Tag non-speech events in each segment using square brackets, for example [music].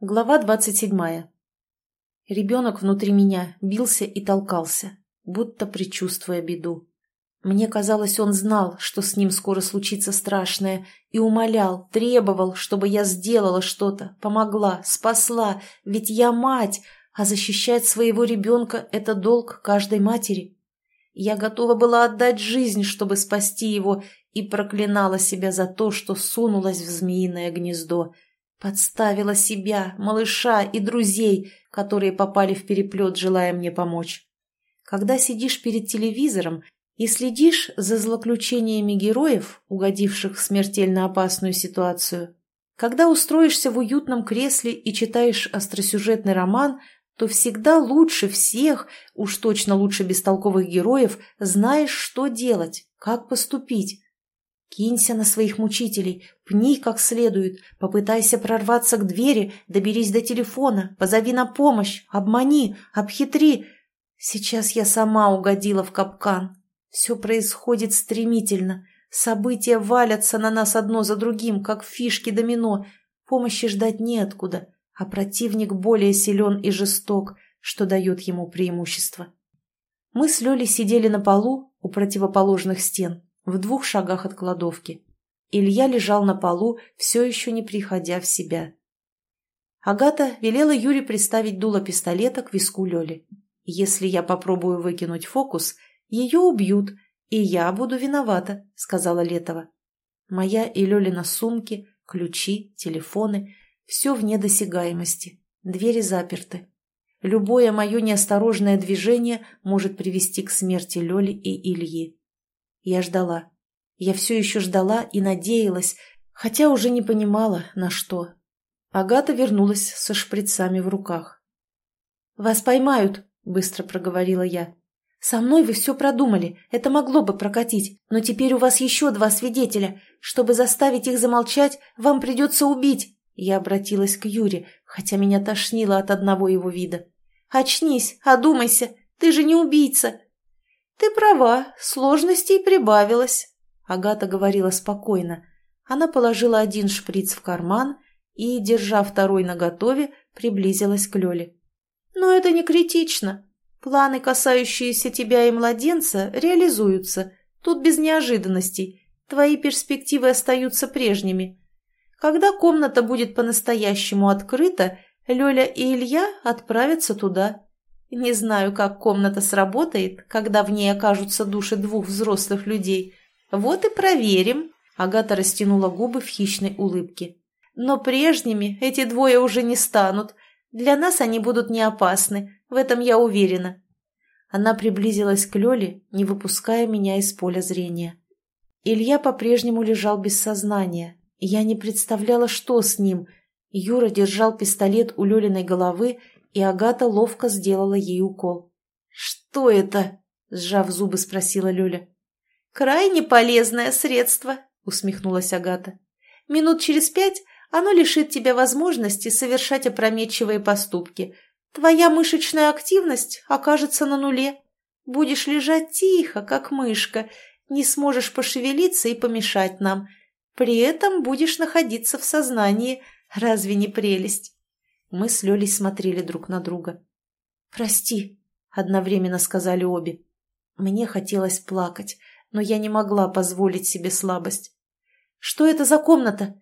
Глава двадцать седьмая. Ребенок внутри меня бился и толкался, будто предчувствуя беду. Мне казалось, он знал, что с ним скоро случится страшное, и умолял, требовал, чтобы я сделала что-то, помогла, спасла, ведь я мать, а защищать своего ребенка – это долг каждой матери. Я готова была отдать жизнь, чтобы спасти его, и проклинала себя за то, что сунулась в змеиное гнездо – Подставила себя, малыша и друзей, которые попали в переплет, желая мне помочь. Когда сидишь перед телевизором и следишь за злоключениями героев, угодивших в смертельно опасную ситуацию, когда устроишься в уютном кресле и читаешь остросюжетный роман, то всегда лучше всех, уж точно лучше бестолковых героев, знаешь, что делать, как поступить, Кинься на своих мучителей, пни как следует, попытайся прорваться к двери, доберись до телефона, позови на помощь, обмани, обхитри. Сейчас я сама угодила в капкан. Все происходит стремительно. События валятся на нас одно за другим, как фишки домино. Помощи ждать неоткуда, а противник более силен и жесток, что дает ему преимущество. Мы с Лёлей сидели на полу у противоположных стен в двух шагах от кладовки. Илья лежал на полу, все еще не приходя в себя. Агата велела Юре приставить дуло пистолета к виску Лёли. «Если я попробую выкинуть фокус, ее убьют, и я буду виновата», — сказала Летова. «Моя и Лёлина сумки, ключи, телефоны — все вне досягаемости, двери заперты. Любое мое неосторожное движение может привести к смерти Лёли и Ильи. Я ждала. Я все еще ждала и надеялась, хотя уже не понимала, на что. Агата вернулась со шприцами в руках. «Вас поймают», — быстро проговорила я. «Со мной вы все продумали, это могло бы прокатить, но теперь у вас еще два свидетеля. Чтобы заставить их замолчать, вам придется убить». Я обратилась к Юре, хотя меня тошнило от одного его вида. «Очнись, одумайся, ты же не убийца. «Ты права, сложностей прибавилось», — Агата говорила спокойно. Она положила один шприц в карман и, держа второй наготове, приблизилась к Лёле. «Но это не критично. Планы, касающиеся тебя и младенца, реализуются. Тут без неожиданностей. Твои перспективы остаются прежними. Когда комната будет по-настоящему открыта, Лёля и Илья отправятся туда. Не знаю, как комната сработает, когда в ней окажутся души двух взрослых людей. Вот и проверим. Агата растянула губы в хищной улыбке. Но прежними эти двое уже не станут. Для нас они будут не опасны, в этом я уверена. Она приблизилась к Лёле, не выпуская меня из поля зрения. Илья по-прежнему лежал без сознания. Я не представляла, что с ним. Юра держал пистолет у Лёлиной головы и Агата ловко сделала ей укол. «Что это?» – сжав зубы, спросила Лёля. «Крайне полезное средство», – усмехнулась Агата. «Минут через пять оно лишит тебя возможности совершать опрометчивые поступки. Твоя мышечная активность окажется на нуле. Будешь лежать тихо, как мышка, не сможешь пошевелиться и помешать нам. При этом будешь находиться в сознании. Разве не прелесть?» Мы с Лёлей смотрели друг на друга. «Прости», — одновременно сказали обе. Мне хотелось плакать, но я не могла позволить себе слабость. «Что это за комната?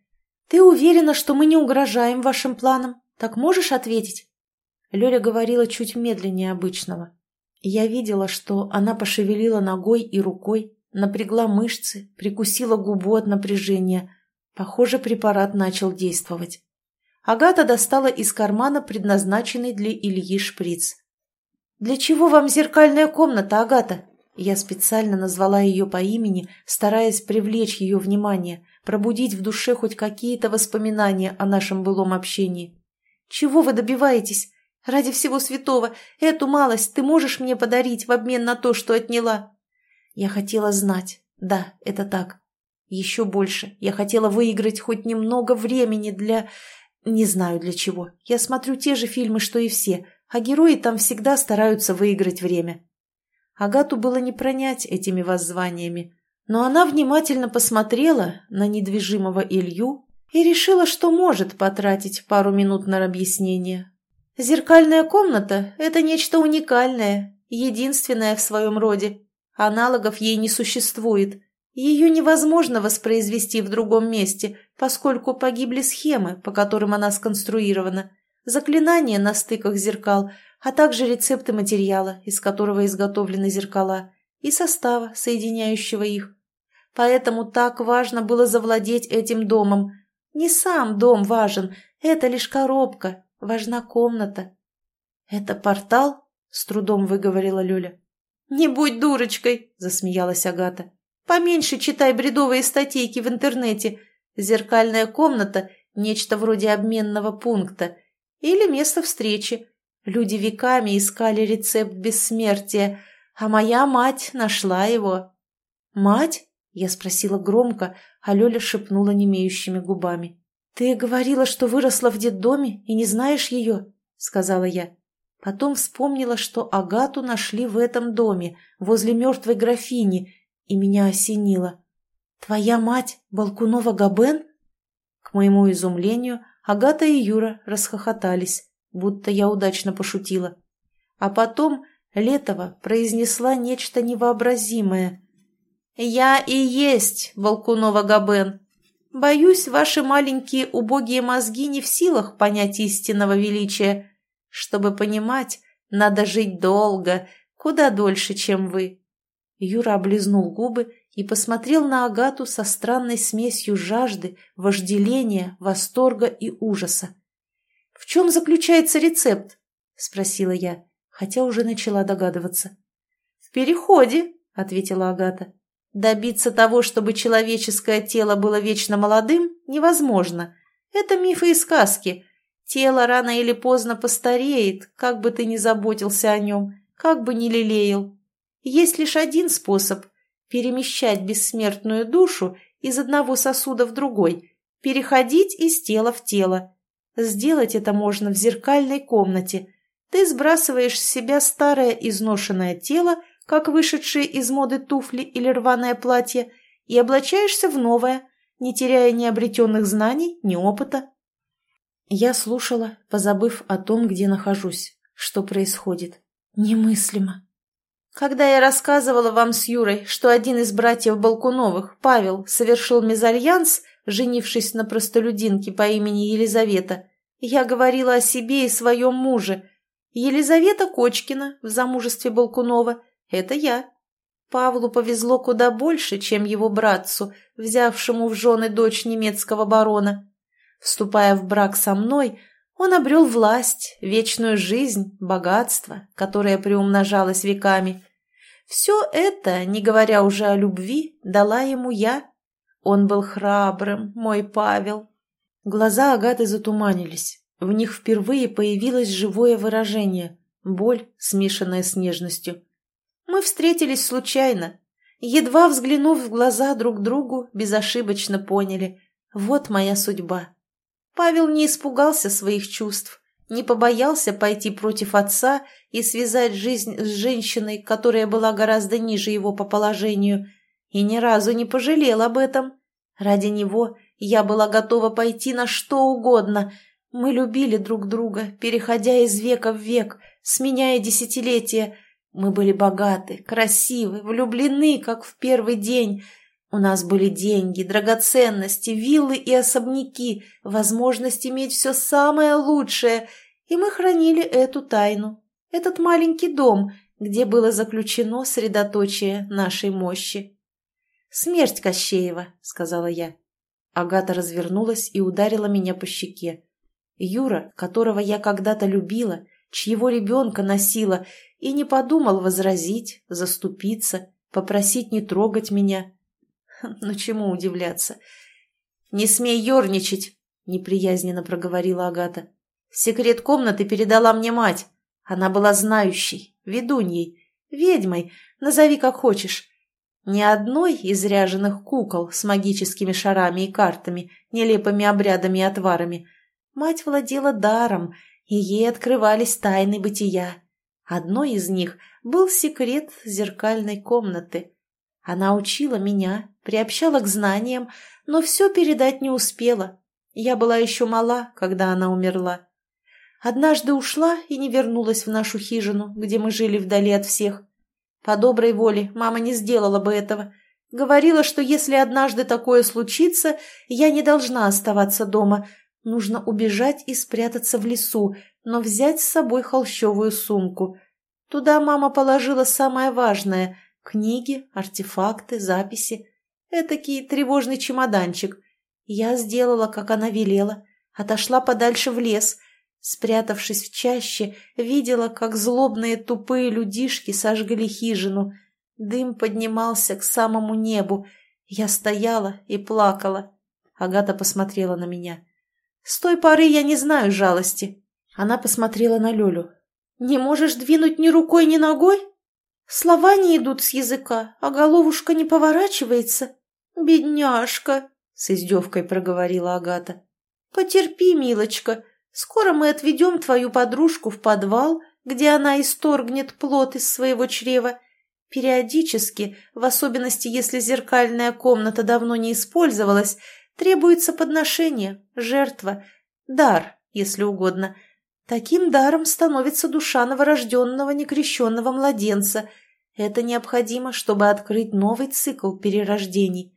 Ты уверена, что мы не угрожаем вашим планам? Так можешь ответить?» Лёля говорила чуть медленнее обычного. Я видела, что она пошевелила ногой и рукой, напрягла мышцы, прикусила губу от напряжения. Похоже, препарат начал действовать. Агата достала из кармана предназначенный для Ильи шприц. «Для чего вам зеркальная комната, Агата?» Я специально назвала ее по имени, стараясь привлечь ее внимание, пробудить в душе хоть какие-то воспоминания о нашем былом общении. «Чего вы добиваетесь? Ради всего святого, эту малость ты можешь мне подарить в обмен на то, что отняла?» Я хотела знать. Да, это так. Еще больше. Я хотела выиграть хоть немного времени для... Не знаю для чего. Я смотрю те же фильмы, что и все, а герои там всегда стараются выиграть время. Агату было не пронять этими воззваниями, но она внимательно посмотрела на недвижимого Илью и решила, что может потратить пару минут на объяснение. Зеркальная комната – это нечто уникальное, единственное в своем роде. Аналогов ей не существует. Ее невозможно воспроизвести в другом месте, поскольку погибли схемы, по которым она сконструирована, заклинания на стыках зеркал, а также рецепты материала, из которого изготовлены зеркала, и состава, соединяющего их. Поэтому так важно было завладеть этим домом. Не сам дом важен, это лишь коробка, важна комната. «Это портал?» — с трудом выговорила Лёля. «Не будь дурочкой!» — засмеялась Агата. «Поменьше читай бредовые статейки в интернете. Зеркальная комната — нечто вроде обменного пункта. Или место встречи. Люди веками искали рецепт бессмертия, а моя мать нашла его». «Мать?» — я спросила громко, а Лёля шепнула немеющими губами. «Ты говорила, что выросла в детдоме и не знаешь ее?» — сказала я. Потом вспомнила, что Агату нашли в этом доме, возле мертвой графини, и меня осенило. «Твоя мать Балкунова Габен?» К моему изумлению, Агата и Юра расхохотались, будто я удачно пошутила. А потом Летова произнесла нечто невообразимое. «Я и есть Балкунова Габен. Боюсь, ваши маленькие убогие мозги не в силах понять истинного величия». Чтобы понимать, надо жить долго, куда дольше, чем вы». Юра облизнул губы и посмотрел на Агату со странной смесью жажды, вожделения, восторга и ужаса. «В чем заключается рецепт?» – спросила я, хотя уже начала догадываться. «В переходе», – ответила Агата. «Добиться того, чтобы человеческое тело было вечно молодым, невозможно. Это мифы и сказки, Тело рано или поздно постареет, как бы ты ни заботился о нем, как бы ни лелеял. Есть лишь один способ – перемещать бессмертную душу из одного сосуда в другой, переходить из тела в тело. Сделать это можно в зеркальной комнате. Ты сбрасываешь с себя старое изношенное тело, как вышедшие из моды туфли или рваное платье, и облачаешься в новое, не теряя ни обретенных знаний, ни опыта. Я слушала, позабыв о том, где нахожусь, что происходит. Немыслимо. Когда я рассказывала вам с Юрой, что один из братьев Балкуновых, Павел, совершил мезальянс, женившись на простолюдинке по имени Елизавета, я говорила о себе и своем муже. Елизавета Кочкина в замужестве Балкунова – это я. Павлу повезло куда больше, чем его братцу, взявшему в жены дочь немецкого барона. Вступая в брак со мной, он обрел власть, вечную жизнь, богатство, которое приумножалось веками. Все это, не говоря уже о любви, дала ему я. Он был храбрым, мой Павел. Глаза Агаты затуманились. В них впервые появилось живое выражение – боль, смешанная с нежностью. Мы встретились случайно. Едва взглянув в глаза друг другу, безошибочно поняли – вот моя судьба. Павел не испугался своих чувств, не побоялся пойти против отца и связать жизнь с женщиной, которая была гораздо ниже его по положению, и ни разу не пожалел об этом. Ради него я была готова пойти на что угодно. Мы любили друг друга, переходя из века в век, сменяя десятилетия. Мы были богаты, красивы, влюблены, как в первый день — у нас были деньги, драгоценности, виллы и особняки, возможность иметь все самое лучшее, и мы хранили эту тайну, этот маленький дом, где было заключено средоточие нашей мощи. «Смерть Кощеева», — сказала я. Агата развернулась и ударила меня по щеке. Юра, которого я когда-то любила, чьего ребенка носила, и не подумал возразить, заступиться, попросить не трогать меня — [laughs] ну чему удивляться? «Не смей ерничать!» — неприязненно проговорила Агата. «Секрет комнаты передала мне мать. Она была знающей, ведуньей, ведьмой, назови как хочешь. Ни одной из ряженых кукол с магическими шарами и картами, нелепыми обрядами и отварами. Мать владела даром, и ей открывались тайны бытия. Одной из них был секрет зеркальной комнаты. Она учила меня, приобщала к знаниям, но все передать не успела. Я была еще мала, когда она умерла. Однажды ушла и не вернулась в нашу хижину, где мы жили вдали от всех. По доброй воле мама не сделала бы этого. Говорила, что если однажды такое случится, я не должна оставаться дома. Нужно убежать и спрятаться в лесу, но взять с собой холщовую сумку. Туда мама положила самое важное – книги, артефакты, записи. Этакий тревожный чемоданчик. Я сделала, как она велела, отошла подальше в лес – Спрятавшись в чаще, видела, как злобные тупые людишки сожгли хижину. Дым поднимался к самому небу. Я стояла и плакала. Агата посмотрела на меня. «С той поры я не знаю жалости». Она посмотрела на Лёлю. «Не можешь двинуть ни рукой, ни ногой? Слова не идут с языка, а головушка не поворачивается. Бедняжка!» — с издевкой проговорила Агата. «Потерпи, милочка, Скоро мы отведем твою подружку в подвал, где она исторгнет плод из своего чрева. Периодически, в особенности если зеркальная комната давно не использовалась, требуется подношение, жертва, дар, если угодно. Таким даром становится душа новорожденного некрещенного младенца. Это необходимо, чтобы открыть новый цикл перерождений.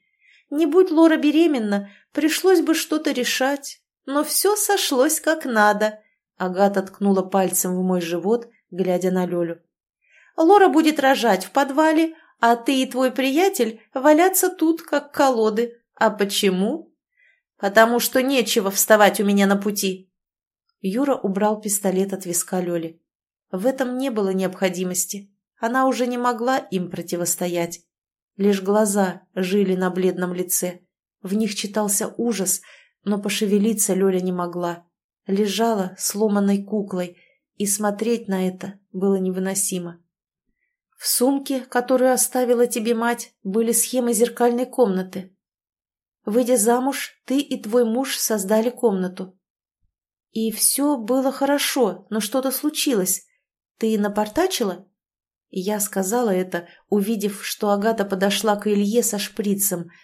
Не будь Лора беременна, пришлось бы что-то решать, но все сошлось как надо. Агата ткнула пальцем в мой живот, глядя на Лёлю. Лора будет рожать в подвале, а ты и твой приятель валяться тут, как колоды. А почему? Потому что нечего вставать у меня на пути. Юра убрал пистолет от виска Лёли. В этом не было необходимости. Она уже не могла им противостоять. Лишь глаза жили на бледном лице. В них читался ужас, но пошевелиться Лёля не могла. Лежала сломанной куклой, и смотреть на это было невыносимо. В сумке, которую оставила тебе мать, были схемы зеркальной комнаты. Выйдя замуж, ты и твой муж создали комнату. И все было хорошо, но что-то случилось. Ты напортачила? Я сказала это, увидев, что Агата подошла к Илье со шприцем –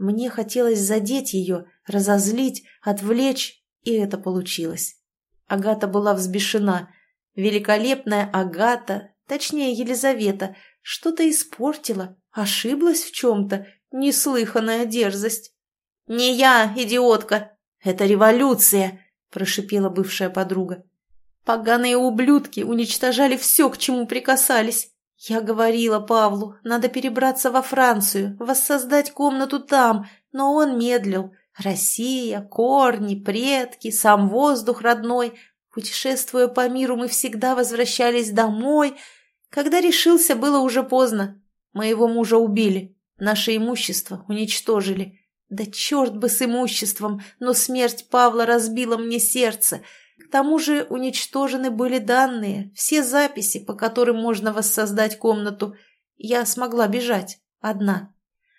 мне хотелось задеть ее, разозлить, отвлечь, и это получилось. Агата была взбешена. Великолепная Агата, точнее Елизавета, что-то испортила, ошиблась в чем-то, неслыханная дерзость. «Не я, идиотка! Это революция!» – прошипела бывшая подруга. «Поганые ублюдки уничтожали все, к чему прикасались. Я говорила Павлу, надо перебраться во Францию, воссоздать комнату там, но он медлил. Россия, корни, предки, сам воздух родной. Путешествуя по миру, мы всегда возвращались домой. Когда решился, было уже поздно. Моего мужа убили, наше имущество уничтожили. Да черт бы с имуществом, но смерть Павла разбила мне сердце — к тому же уничтожены были данные, все записи, по которым можно воссоздать комнату. Я смогла бежать. Одна.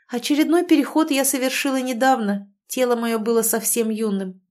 Очередной переход я совершила недавно. Тело мое было совсем юным.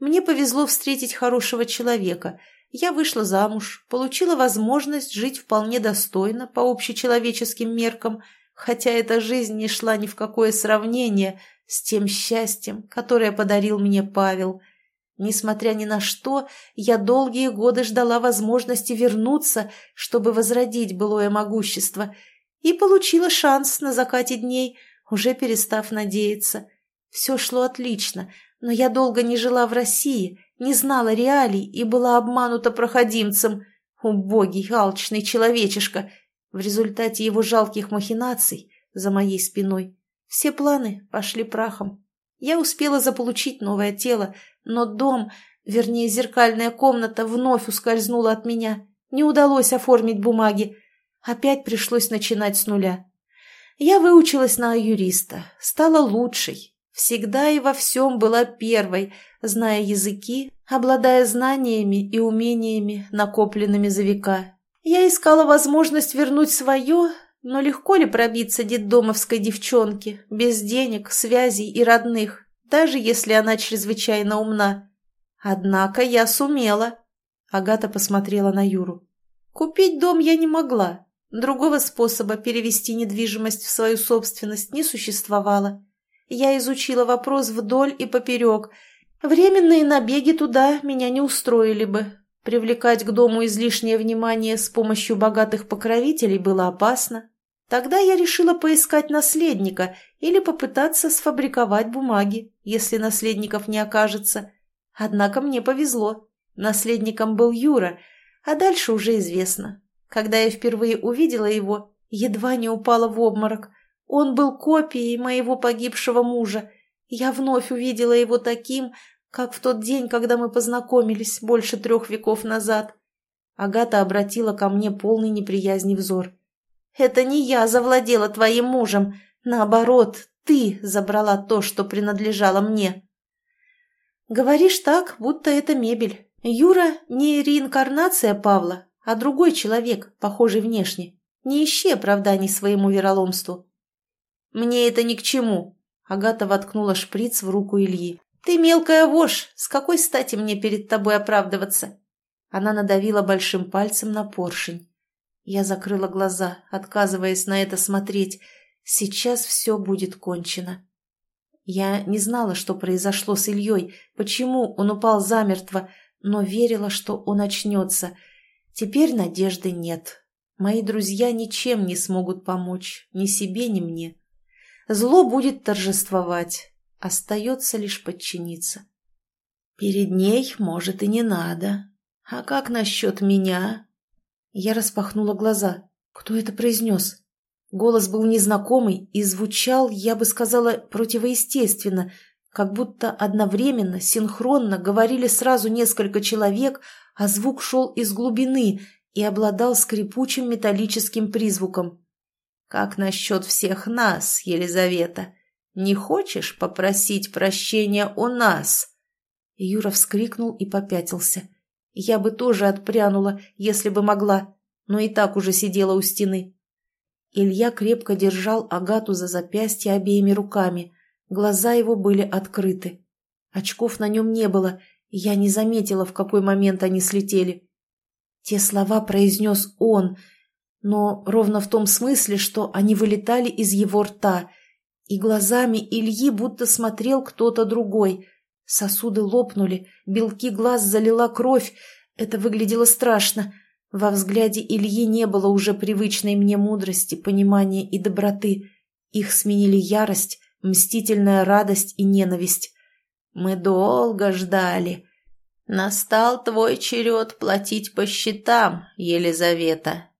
Мне повезло встретить хорошего человека. Я вышла замуж, получила возможность жить вполне достойно по общечеловеческим меркам, хотя эта жизнь не шла ни в какое сравнение с тем счастьем, которое подарил мне Павел – Несмотря ни на что, я долгие годы ждала возможности вернуться, чтобы возродить былое могущество, и получила шанс на закате дней, уже перестав надеяться. Все шло отлично, но я долго не жила в России, не знала реалий и была обманута проходимцем. Убогий, алчный человечишка. В результате его жалких махинаций за моей спиной все планы пошли прахом. Я успела заполучить новое тело, но дом, вернее, зеркальная комната вновь ускользнула от меня. Не удалось оформить бумаги. Опять пришлось начинать с нуля. Я выучилась на юриста, стала лучшей. Всегда и во всем была первой, зная языки, обладая знаниями и умениями, накопленными за века. Я искала возможность вернуть свое, но легко ли пробиться детдомовской девчонке, без денег, связей и родных? Даже если она чрезвычайно умна. Однако я сумела. Агата посмотрела на Юру. Купить дом я не могла. Другого способа перевести недвижимость в свою собственность не существовало. Я изучила вопрос вдоль и поперек Временные набеги туда меня не устроили бы. Привлекать к дому излишнее внимание с помощью богатых покровителей было опасно. Тогда я решила поискать наследника или попытаться сфабриковать бумаги, если наследников не окажется. Однако мне повезло. Наследником был Юра, а дальше уже известно. Когда я впервые увидела его, едва не упала в обморок. Он был копией моего погибшего мужа. Я вновь увидела его таким, как в тот день, когда мы познакомились больше трех веков назад. Агата обратила ко мне полный неприязни взор. «Это не я завладела твоим мужем. Наоборот, ты забрала то, что принадлежало мне». «Говоришь так, будто это мебель. Юра не реинкарнация Павла, а другой человек, похожий внешне. Не ищи оправданий своему вероломству». «Мне это ни к чему», — Агата воткнула шприц в руку Ильи. «Ты мелкая вошь! С какой стати мне перед тобой оправдываться?» Она надавила большим пальцем на поршень. Я закрыла глаза, отказываясь на это смотреть. Сейчас все будет кончено. Я не знала, что произошло с Ильей, почему он упал замертво, но верила, что он очнется. Теперь надежды нет. Мои друзья ничем не смогут помочь, ни себе, ни мне. Зло будет торжествовать. Остается лишь подчиниться. Перед ней, может, и не надо. А как насчет меня? Я распахнула глаза. Кто это произнес? Голос был незнакомый и звучал, я бы сказала, противоестественно, как будто одновременно, синхронно говорили сразу несколько человек, а звук шел из глубины и обладал скрипучим металлическим призвуком. «Как насчет всех нас, Елизавета? Не хочешь попросить прощения у нас?» Юра вскрикнул и попятился. Я бы тоже отпрянула, если бы могла, но и так уже сидела у стены. Илья крепко держал Агату за запястье обеими руками. Глаза его были открыты. Очков на нем не было, я не заметила, в какой момент они слетели. Те слова произнес он, но ровно в том смысле, что они вылетали из его рта — и глазами Ильи будто смотрел кто-то другой. Сосуды лопнули, белки глаз залила кровь. Это выглядело страшно. Во взгляде Ильи не было уже привычной мне мудрости, понимания и доброты. Их сменили ярость, мстительная радость и ненависть. «Мы долго ждали. Настал твой черед платить по счетам, Елизавета»,